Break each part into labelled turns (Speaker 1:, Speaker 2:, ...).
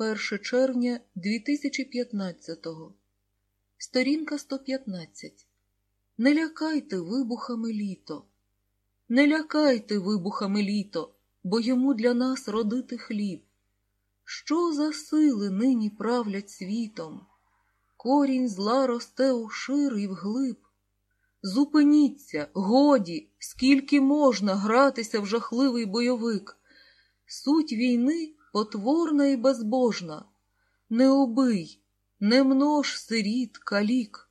Speaker 1: 1 червня 2015-го. Сторінка 115 Не лякайте вибухами літо. Не лякайте вибухами літо, бо йому для нас родити хліб. Що за сили нині правлять світом? Корінь зла росте ушир і вглиб. Зупиніться, годі, скільки можна гратися в жахливий бойовик. Суть війни потворна і безбожна. Не убий, не множ сиріт, калік.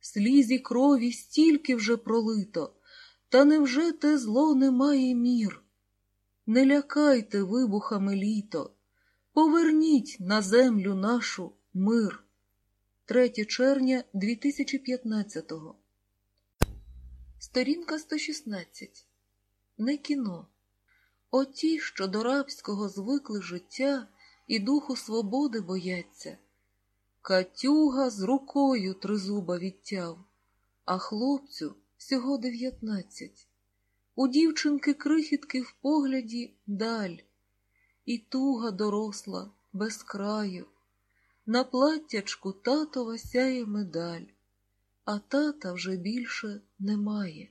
Speaker 1: Слізі крові стільки вже пролито, та невже те зло не має мір? Не лякайте вибухами літо, поверніть на землю нашу мир. 3 червня 2015 Сторінка 116 Не кіно. Оті, що до рабського звикли життя і духу свободи бояться. Катюга з рукою тризуба відтяв, а хлопцю всього дев'ятнадцять. У дівчинки крихітки в погляді даль, і туга доросла без краю. На платтячку татова сяє медаль, а тата вже більше немає.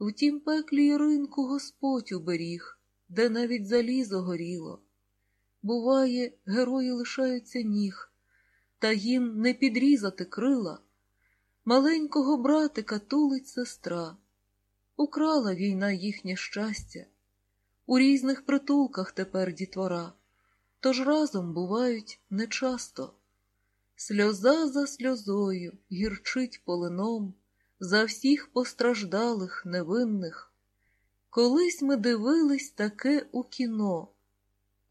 Speaker 1: В тім пеклі й ринку Господь уберіг, де навіть залізо горіло. Буває, герої лишаються ніг, та їм не підрізати крила. Маленького братика тулить сестра, украла війна їхнє щастя. У різних притулках тепер дітвора, тож разом бувають нечасто. Сльоза за сльозою гірчить полином за всіх постраждалих невинних. Колись ми дивились таке у кіно,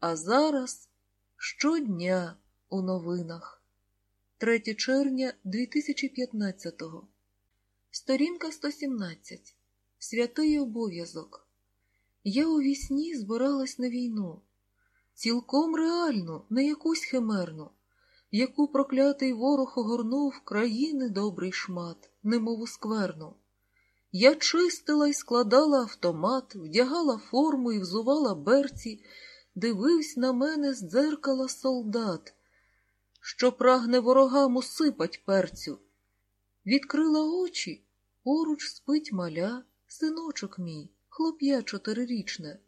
Speaker 1: а зараз щодня у новинах. 3 червня 2015-го. Сторінка 117. Святий обов'язок. Я у вісні збиралась на війну. Цілком реальну, не якусь химерну, яку проклятий ворог огорнув країни добрий шмат, немову скверну. Я чистила і складала автомат, вдягала форму і взувала берці, дивився на мене з дзеркала солдат, що прагне ворогам усипать перцю. Відкрила очі, поруч спить маля, синочок мій, хлоп'я чотирирічне.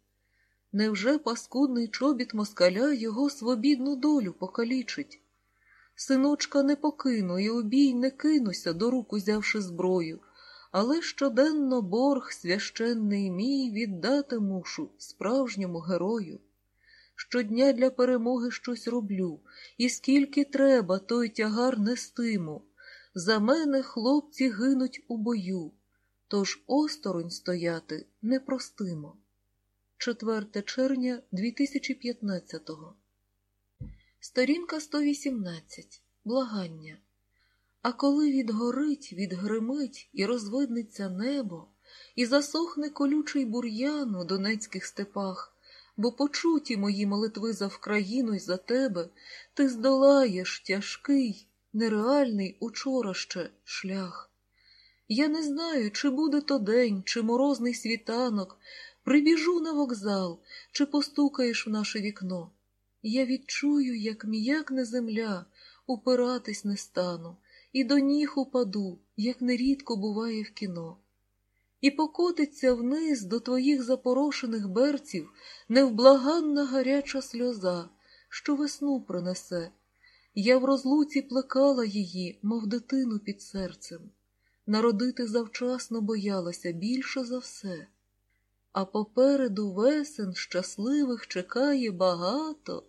Speaker 1: Невже паскудний чобіт москаля його свобідну долю покалічить? Синочка не покину і у бій не кинуся, до рук узявши зброю, але щоденно борг священний мій віддати мушу справжньому герою. Щодня для перемоги щось роблю, і скільки треба, той тягар нестиму. За мене хлопці гинуть у бою, тож осторонь стояти непростимо. 4 червня 2015 Сторінка 118. Благання. А коли відгорить, відгримить і розвиднеться небо, і засохне колючий бур'ян у донецьких степах, бо почуті мої молитви за Вкраїну й за тебе, ти здолаєш тяжкий, нереальний учора ще шлях. Я не знаю, чи буде то день, чи морозний світанок, прибіжу на вокзал, чи постукаєш в наше вікно. Я відчую, як м'якне земля, упиратись не стану, і до ніг упаду, як нерідко буває в кіно. І покотиться вниз до твоїх запорошених берців невблаганна гаряча сльоза, що весну принесе. Я в розлуці плекала її, мов дитину під серцем. Народити завчасно боялася більше за все. А попереду весен щасливих чекає багато,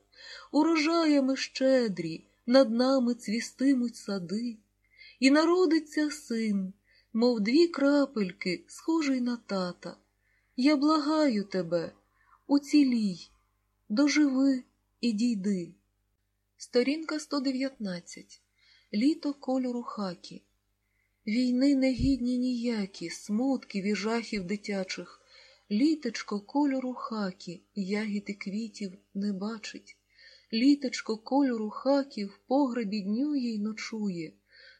Speaker 1: урожаями щедрі, над нами цвістимуть сади, і народиться син, мов дві крапельки, схожий на тата. Я благаю тебе, уцілій, доживи і дійди. Сторінка 119. Літо кольору хакі. Війни негідні ніякі, смутків і жахів дитячих. Літечко кольору хакі, ягід і квітів не бачить. Літечко кольору хакі в погребі днює й ночує,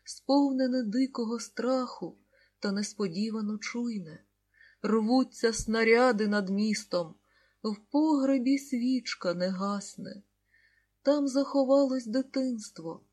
Speaker 1: сповнене дикого страху та несподівано чуйне. Рвуться снаряди над містом, в погребі свічка не гасне. там заховалось дитинство,